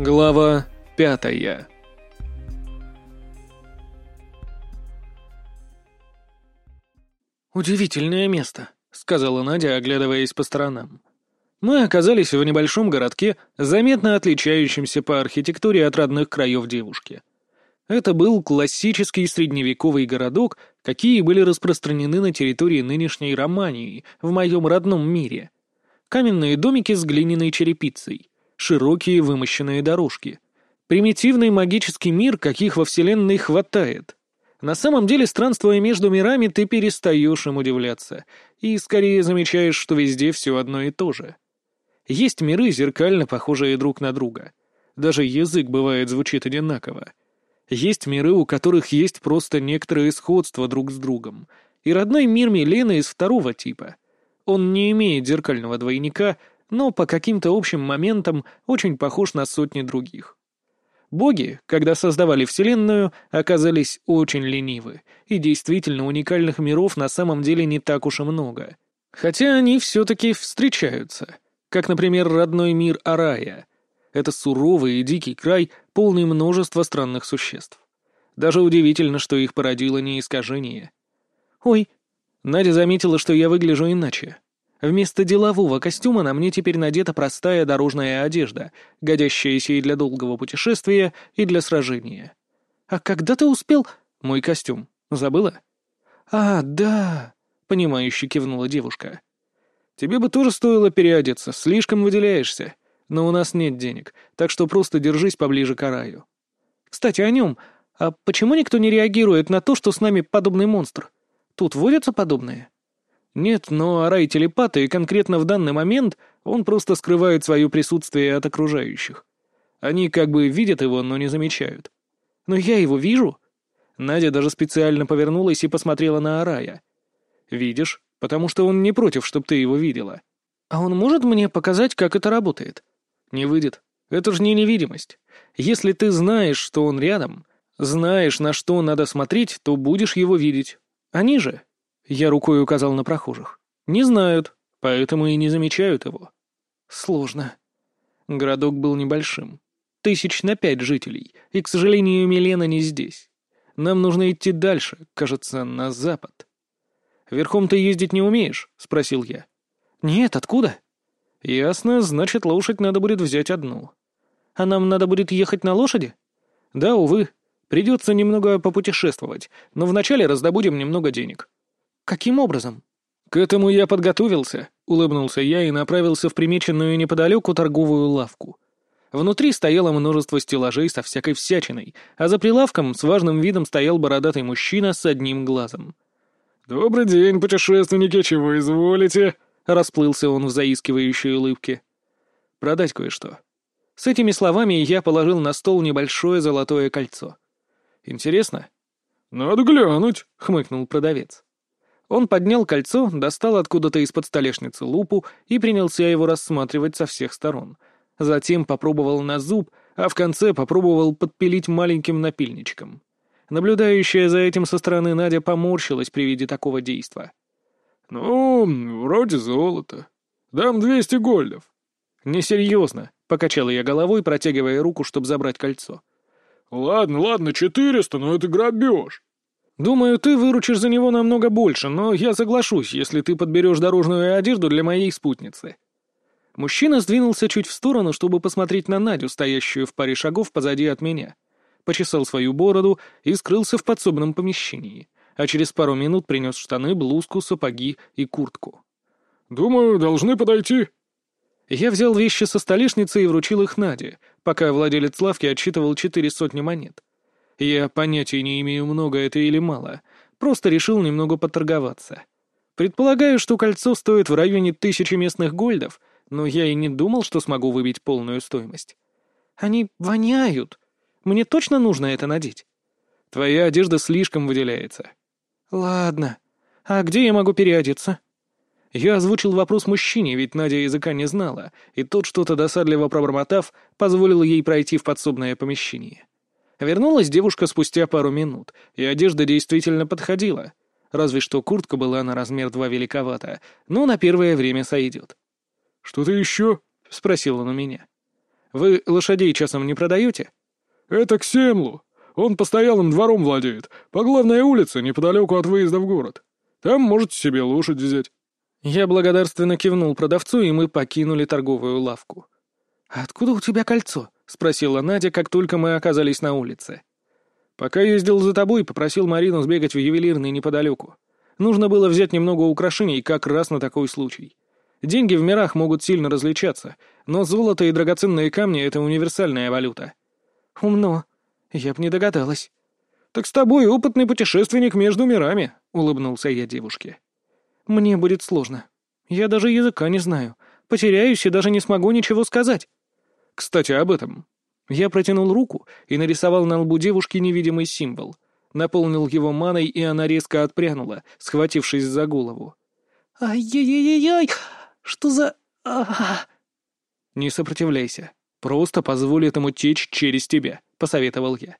Глава пятая «Удивительное место», — сказала Надя, оглядываясь по сторонам. Мы оказались в небольшом городке, заметно отличающемся по архитектуре от родных краев девушки. Это был классический средневековый городок, какие были распространены на территории нынешней Романии, в моем родном мире. Каменные домики с глиняной черепицей, широкие вымощенные дорожки. Примитивный магический мир, каких во Вселенной хватает. На самом деле, странствуя между мирами, ты перестаешь им удивляться, и скорее замечаешь, что везде все одно и то же. Есть миры, зеркально похожие друг на друга. Даже язык, бывает, звучит одинаково. Есть миры, у которых есть просто некоторое сходство друг с другом. И родной мир Милены из второго типа. Он не имеет зеркального двойника, но по каким-то общим моментам очень похож на сотни других. Боги, когда создавали Вселенную, оказались очень ленивы, и действительно уникальных миров на самом деле не так уж и много. Хотя они все-таки встречаются, как, например, родной мир Арая. Это суровый и дикий край, полный множества странных существ. Даже удивительно, что их породило не искажение. «Ой!» Надя заметила, что я выгляжу иначе. Вместо делового костюма на мне теперь надета простая дорожная одежда, годящаяся и для долгого путешествия, и для сражения. «А когда ты успел...» «Мой костюм. Забыла?» «А, да...» — понимающе кивнула девушка. «Тебе бы тоже стоило переодеться, слишком выделяешься. Но у нас нет денег, так что просто держись поближе к Араю. Кстати, о нем. А почему никто не реагирует на то, что с нами подобный монстр? Тут водятся подобные?» Нет, но Арай телепат, и конкретно в данный момент он просто скрывает свое присутствие от окружающих. Они как бы видят его, но не замечают. Но я его вижу. Надя даже специально повернулась и посмотрела на Арая. Видишь, потому что он не против, чтобы ты его видела. А он может мне показать, как это работает? Не выйдет. Это же не невидимость. Если ты знаешь, что он рядом, знаешь, на что надо смотреть, то будешь его видеть. Они же я рукой указал на прохожих. Не знают, поэтому и не замечают его. Сложно. Городок был небольшим. Тысяч на пять жителей, и, к сожалению, Милена не здесь. Нам нужно идти дальше, кажется, на запад. «Верхом ты ездить не умеешь?» — спросил я. «Нет, откуда?» «Ясно, значит, лошадь надо будет взять одну». «А нам надо будет ехать на лошади?» «Да, увы. Придется немного попутешествовать, но вначале раздобудем немного денег. «Каким образом?» «К этому я подготовился», — улыбнулся я и направился в примеченную неподалеку торговую лавку. Внутри стояло множество стеллажей со всякой всячиной, а за прилавком с важным видом стоял бородатый мужчина с одним глазом. «Добрый день, путешественники, чего изволите?» — расплылся он в заискивающей улыбке. «Продать кое-что». С этими словами я положил на стол небольшое золотое кольцо. «Интересно?» «Надо глянуть», — хмыкнул продавец. Он поднял кольцо, достал откуда-то из-под столешницы лупу и принялся его рассматривать со всех сторон. Затем попробовал на зуб, а в конце попробовал подпилить маленьким напильничком. Наблюдающая за этим со стороны Надя поморщилась при виде такого действа. «Ну, вроде золото. Дам двести гольдов». «Несерьезно», — покачал я головой, протягивая руку, чтобы забрать кольцо. «Ладно, ладно, четыреста, но это грабеж». «Думаю, ты выручишь за него намного больше, но я соглашусь, если ты подберешь дорожную одежду для моей спутницы». Мужчина сдвинулся чуть в сторону, чтобы посмотреть на Надю, стоящую в паре шагов позади от меня. Почесал свою бороду и скрылся в подсобном помещении, а через пару минут принес штаны, блузку, сапоги и куртку. «Думаю, должны подойти». Я взял вещи со столешницы и вручил их Наде, пока владелец лавки отсчитывал четыре сотни монет. Я понятия не имею, много это или мало. Просто решил немного поторговаться. Предполагаю, что кольцо стоит в районе тысячи местных гольдов, но я и не думал, что смогу выбить полную стоимость. Они воняют. Мне точно нужно это надеть? Твоя одежда слишком выделяется. Ладно. А где я могу переодеться? Я озвучил вопрос мужчине, ведь Надя языка не знала, и тот, что-то досадливо пробормотав, позволил ей пройти в подсобное помещение. Вернулась девушка спустя пару минут, и одежда действительно подходила. Разве что куртка была на размер два великовата, но на первое время сойдет. «Что-то еще?» — спросил он у меня. Вы лошадей часом не продаете?» «Это к Семлу. Он постоялым двором владеет, по главной улице, неподалеку от выезда в город. Там можете себе лошадь взять». Я благодарственно кивнул продавцу, и мы покинули торговую лавку. «Откуда у тебя кольцо?» — спросила Надя, как только мы оказались на улице. «Пока ездил за тобой, попросил Марину сбегать в ювелирный неподалеку. Нужно было взять немного украшений как раз на такой случай. Деньги в мирах могут сильно различаться, но золото и драгоценные камни — это универсальная валюта». «Умно. Я б не догадалась». «Так с тобой опытный путешественник между мирами», — улыбнулся я девушке. Мне будет сложно. Я даже языка не знаю. Потеряюсь и даже не смогу ничего сказать. Кстати, об этом. Я протянул руку и нарисовал на лбу девушки невидимый символ. Наполнил его маной, и она резко отпрянула, схватившись за голову. «Ай-яй-яй-яй! Что за... а «Не сопротивляйся. Просто позволь этому течь через тебя», — посоветовал я.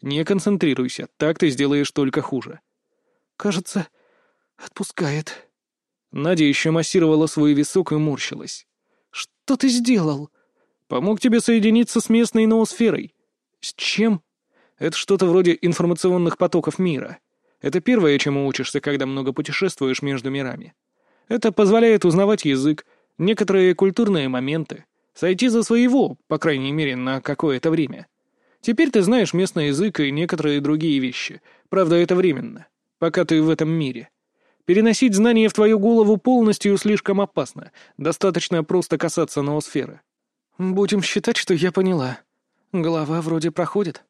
«Не концентрируйся, так ты сделаешь только хуже». «Кажется, отпускает», Надя еще массировала свой висок и морщилась. «Что ты сделал?» «Помог тебе соединиться с местной ноосферой». «С чем?» «Это что-то вроде информационных потоков мира. Это первое, чему учишься, когда много путешествуешь между мирами. Это позволяет узнавать язык, некоторые культурные моменты, сойти за своего, по крайней мере, на какое-то время. Теперь ты знаешь местный язык и некоторые другие вещи. Правда, это временно, пока ты в этом мире». Переносить знания в твою голову полностью слишком опасно. Достаточно просто касаться ноосферы. Будем считать, что я поняла. Голова вроде проходит.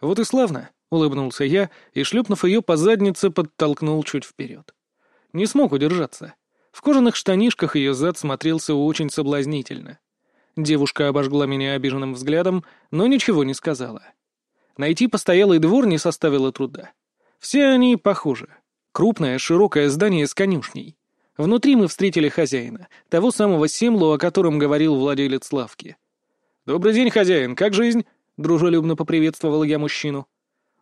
Вот и славно, — улыбнулся я и, шлепнув ее по заднице, подтолкнул чуть вперед. Не смог удержаться. В кожаных штанишках ее зад смотрелся очень соблазнительно. Девушка обожгла меня обиженным взглядом, но ничего не сказала. Найти постоялый двор не составило труда. Все они похожи. Крупное, широкое здание с конюшней. Внутри мы встретили хозяина, того самого Семлу, о котором говорил владелец лавки. «Добрый день, хозяин, как жизнь?» — дружелюбно поприветствовал я мужчину.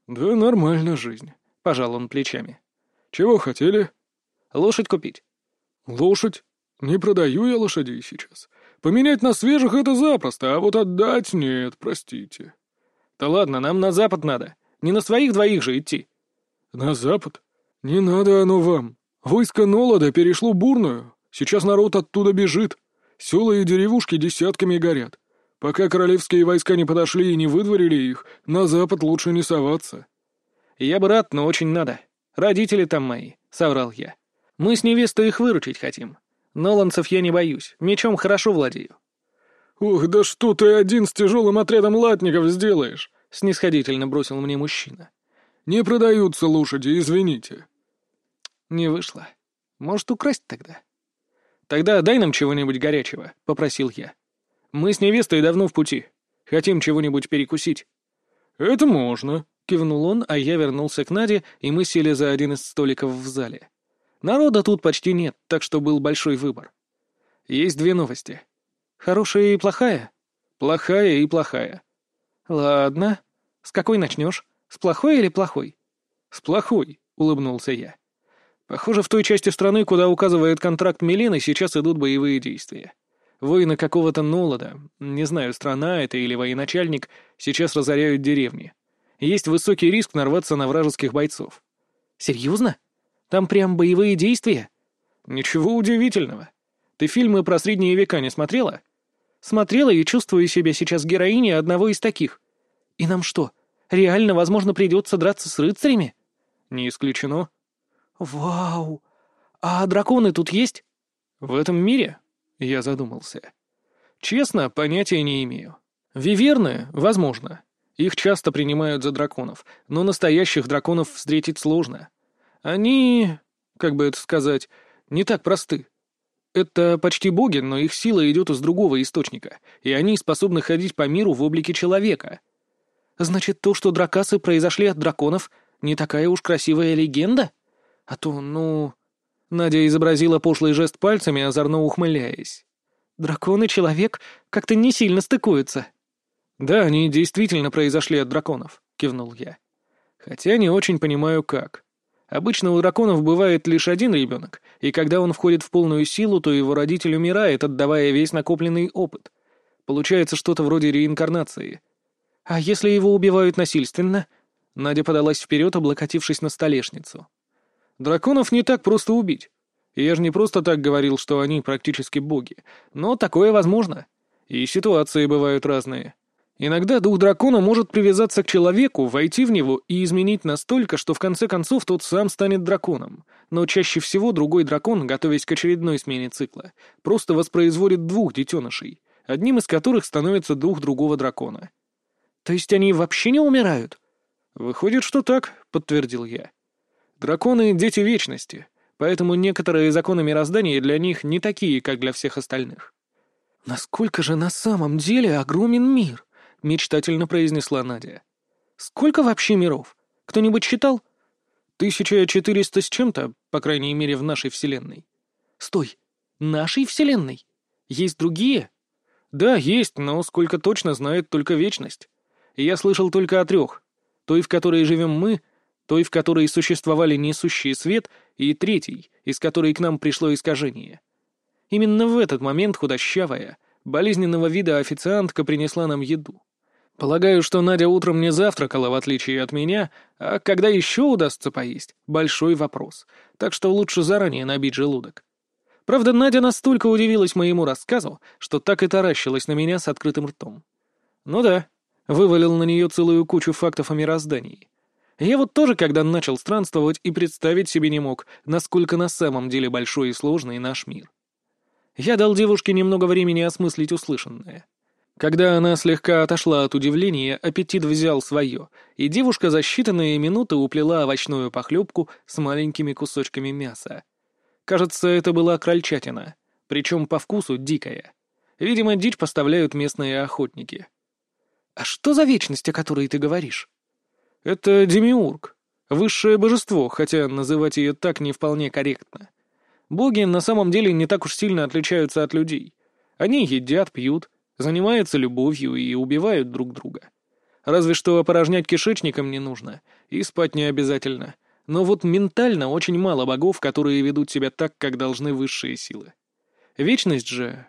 «Да нормально жизнь», — пожал он плечами. «Чего хотели?» «Лошадь купить». «Лошадь? Не продаю я лошадей сейчас. Поменять на свежих — это запросто, а вот отдать — нет, простите». «Да ладно, нам на запад надо. Не на своих двоих же идти». «На запад? «Не надо оно вам. Войско Нолода перешло бурную. Сейчас народ оттуда бежит. Села и деревушки десятками горят. Пока королевские войска не подошли и не выдворили их, на запад лучше не соваться». «Я бы рад, но очень надо. Родители там мои», — соврал я. «Мы с невестой их выручить хотим. Ноланцев я не боюсь, мечом хорошо владею». «Ух, да что ты один с тяжелым отрядом латников сделаешь?» — снисходительно бросил мне мужчина. «Не продаются лошади, извините». Не вышло. Может, украсть тогда? Тогда дай нам чего-нибудь горячего, — попросил я. Мы с невестой давно в пути. Хотим чего-нибудь перекусить. Это можно, — кивнул он, а я вернулся к Наде, и мы сели за один из столиков в зале. Народа тут почти нет, так что был большой выбор. Есть две новости. Хорошая и плохая? Плохая и плохая. Ладно. С какой начнешь? С плохой или плохой? С плохой, — улыбнулся я. Похоже, в той части страны, куда указывает контракт Милины, сейчас идут боевые действия. Воины какого-то Нолода, не знаю, страна это или военачальник, сейчас разоряют деревни. Есть высокий риск нарваться на вражеских бойцов. Серьезно? Там прям боевые действия? Ничего удивительного. Ты фильмы про средние века не смотрела? Смотрела и чувствую себя сейчас героиней одного из таких. И нам что, реально, возможно, придется драться с рыцарями? Не исключено. «Вау! А драконы тут есть?» «В этом мире?» — я задумался. «Честно, понятия не имею. Виверны, возможно. Их часто принимают за драконов, но настоящих драконов встретить сложно. Они, как бы это сказать, не так просты. Это почти боги, но их сила идет из другого источника, и они способны ходить по миру в облике человека. Значит, то, что дракасы произошли от драконов, не такая уж красивая легенда?» А то, ну...» Надя изобразила пошлый жест пальцами, озорно ухмыляясь. «Дракон и человек как-то не сильно стыкуются». «Да, они действительно произошли от драконов», — кивнул я. «Хотя не очень понимаю, как. Обычно у драконов бывает лишь один ребенок, и когда он входит в полную силу, то его родитель умирает, отдавая весь накопленный опыт. Получается что-то вроде реинкарнации. А если его убивают насильственно? Надя подалась вперед, облокотившись на столешницу. Драконов не так просто убить. Я же не просто так говорил, что они практически боги. Но такое возможно. И ситуации бывают разные. Иногда дух дракона может привязаться к человеку, войти в него и изменить настолько, что в конце концов тот сам станет драконом. Но чаще всего другой дракон, готовясь к очередной смене цикла, просто воспроизводит двух детенышей, одним из которых становится дух другого дракона. То есть они вообще не умирают? Выходит, что так, подтвердил я. Драконы — дети вечности, поэтому некоторые законы мироздания для них не такие, как для всех остальных. Насколько же на самом деле огромен мир? — мечтательно произнесла Надя. «Сколько вообще миров? Кто-нибудь считал?» «Тысяча четыреста с чем-то, по крайней мере, в нашей Вселенной». «Стой! Нашей Вселенной? Есть другие?» «Да, есть, но сколько точно знает только Вечность. Я слышал только о трех. Той, в которой живем мы, той, в которой существовали несущий свет, и третий, из которой к нам пришло искажение. Именно в этот момент худощавая, болезненного вида официантка принесла нам еду. Полагаю, что Надя утром не завтракала, в отличие от меня, а когда еще удастся поесть — большой вопрос, так что лучше заранее набить желудок. Правда, Надя настолько удивилась моему рассказу, что так и таращилась на меня с открытым ртом. Ну да, вывалил на нее целую кучу фактов о мироздании. Я вот тоже, когда начал странствовать, и представить себе не мог, насколько на самом деле большой и сложный наш мир. Я дал девушке немного времени осмыслить услышанное. Когда она слегка отошла от удивления, аппетит взял свое, и девушка за считанные минуты уплела овощную похлебку с маленькими кусочками мяса. Кажется, это была крольчатина, причем по вкусу дикая. Видимо, дичь поставляют местные охотники. «А что за вечность, о которой ты говоришь?» «Это демиург, высшее божество, хотя называть ее так не вполне корректно. Боги на самом деле не так уж сильно отличаются от людей. Они едят, пьют, занимаются любовью и убивают друг друга. Разве что опорожнять кишечником не нужно, и спать не обязательно. Но вот ментально очень мало богов, которые ведут себя так, как должны высшие силы. Вечность же...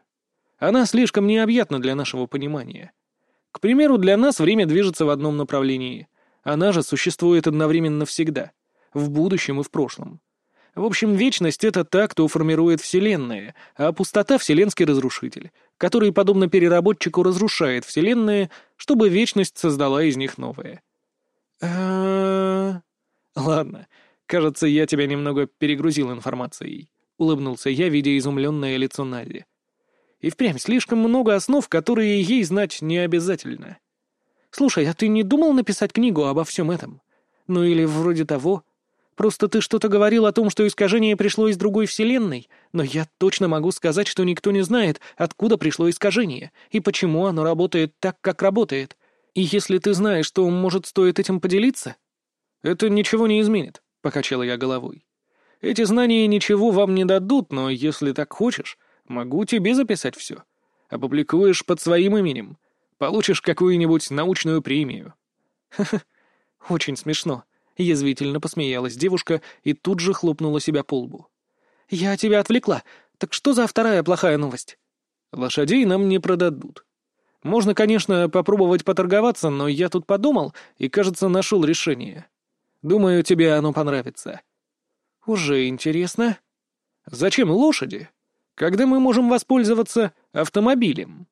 Она слишком необъятна для нашего понимания. К примеру, для нас время движется в одном направлении. Она же существует одновременно всегда, в будущем и в прошлом. В общем, вечность — это та, кто формирует вселенные, а пустота — вселенский разрушитель, который, подобно переработчику, разрушает вселенные, чтобы вечность создала из них новые. Ладно, кажется, я тебя немного перегрузил информацией. Улыбнулся я, видя изумленное лицо Нади. И впрямь слишком много основ, которые ей знать не обязательно. Слушай, а ты не думал написать книгу обо всем этом? Ну или вроде того... Просто ты что-то говорил о том, что искажение пришло из другой вселенной, но я точно могу сказать, что никто не знает, откуда пришло искажение и почему оно работает так, как работает. И если ты знаешь, что может стоит этим поделиться...» «Это ничего не изменит», — покачала я головой. «Эти знания ничего вам не дадут, но если так хочешь, могу тебе записать все. Опубликуешь под своим именем. Получишь какую-нибудь научную премию». «Ха-ха, очень смешно», — язвительно посмеялась девушка и тут же хлопнула себя по лбу. «Я тебя отвлекла. Так что за вторая плохая новость?» «Лошадей нам не продадут. Можно, конечно, попробовать поторговаться, но я тут подумал и, кажется, нашел решение. Думаю, тебе оно понравится». «Уже интересно. Зачем лошади, когда мы можем воспользоваться автомобилем?»